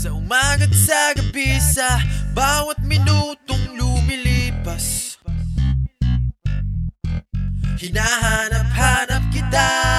Sa umaga't sa gabi sa bawat minutong lumilipas. Hinahanap-hanap kita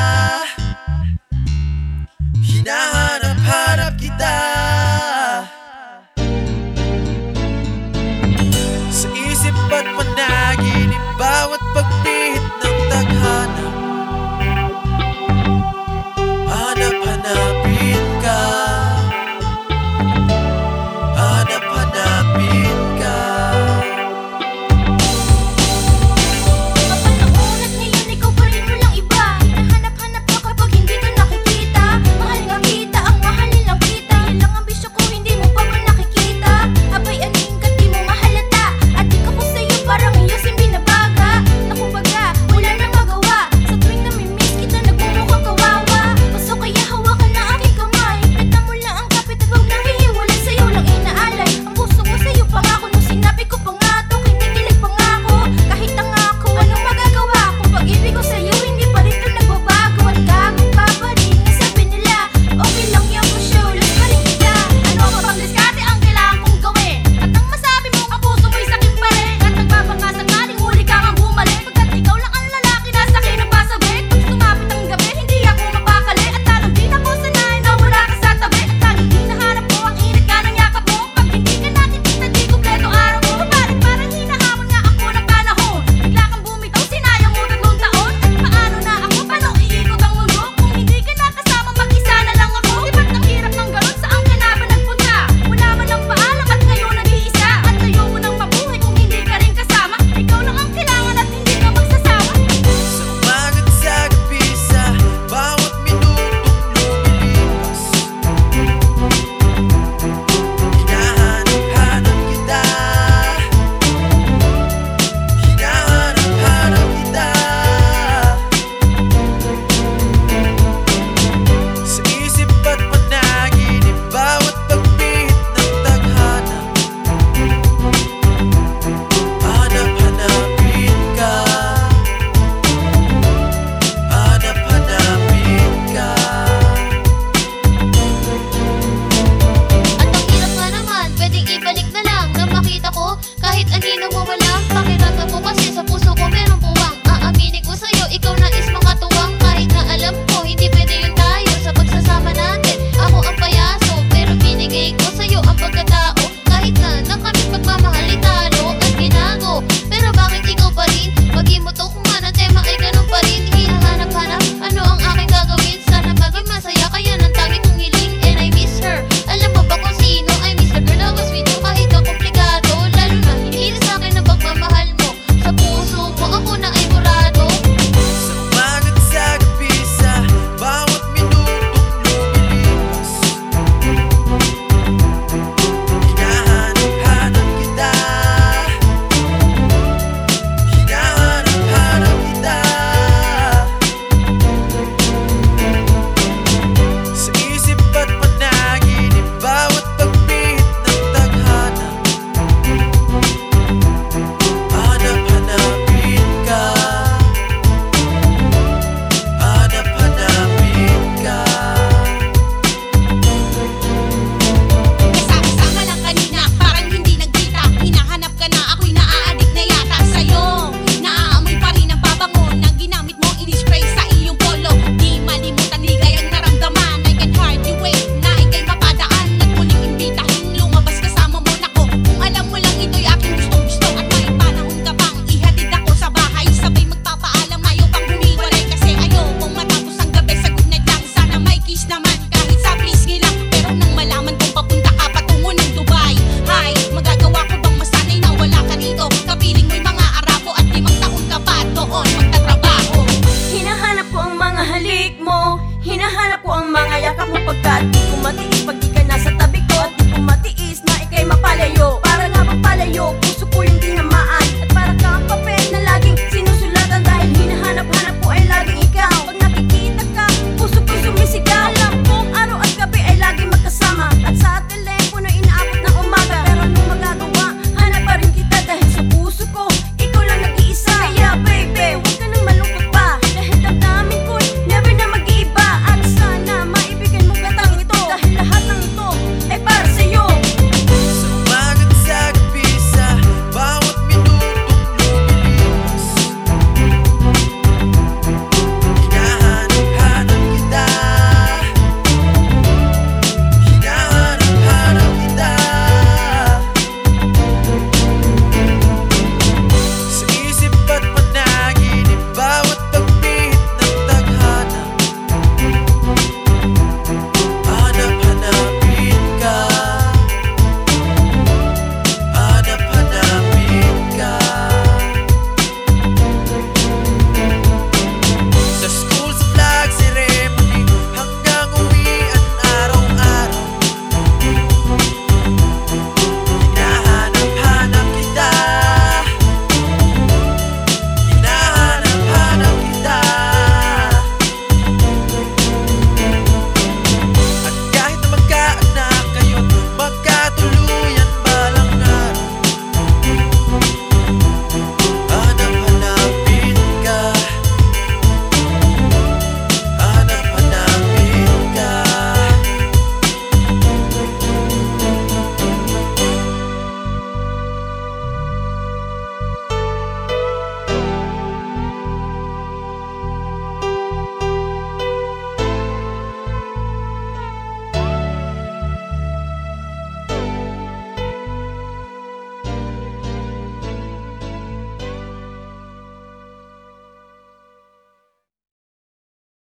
forgot